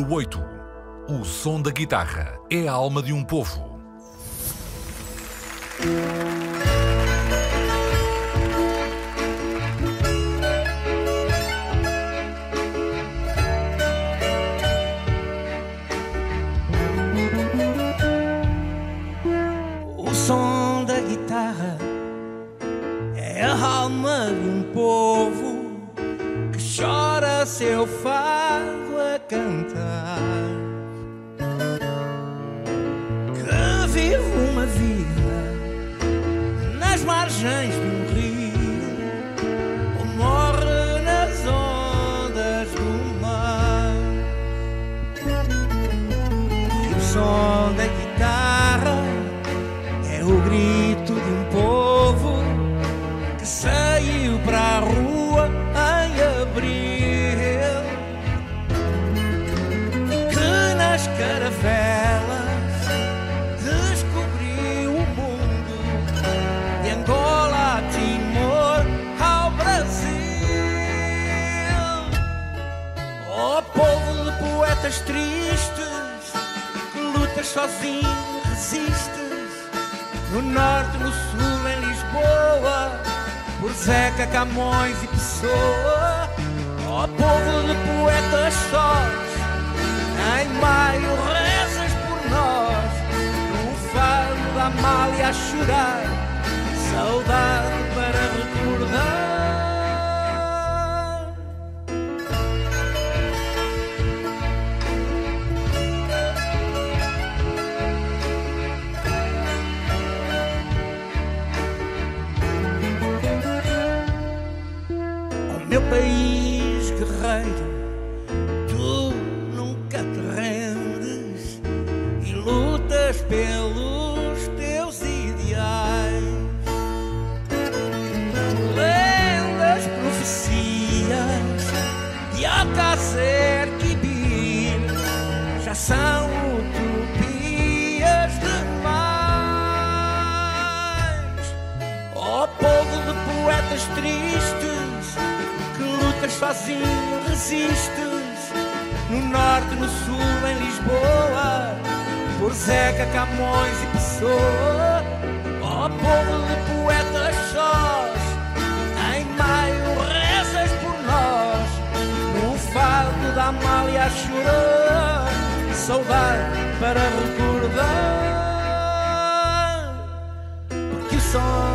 Número 8. O som da guitarra é a alma de um povo. O som da guitarra é a alma de um povo que chora seu fado cantar. Que vive uma vida nas margens de um rio ou morre nas ondas do mar. E o som da guitarra caravelas descobriu o mundo de Angola a Timor ao Brasil. Oh povo de poetas tristes que lutas sozinho resistes no norte, no sul, em Lisboa, por Zeca, Camões e Pessoa. Ó povo de poetas da Amália a chorar, saudade para recordar. Meu país guerreiro, tu nunca te rendes e lutas pelos são utopias demais. Ó povo de poetas tristes, que lutas sozinho resistes. No norte, no sul, em Lisboa, por Zeca, Camões e Pessoa. Ó povo de poetas sós, em maio rezas por nós. No fado da Amália a saudar para recordar. que o sol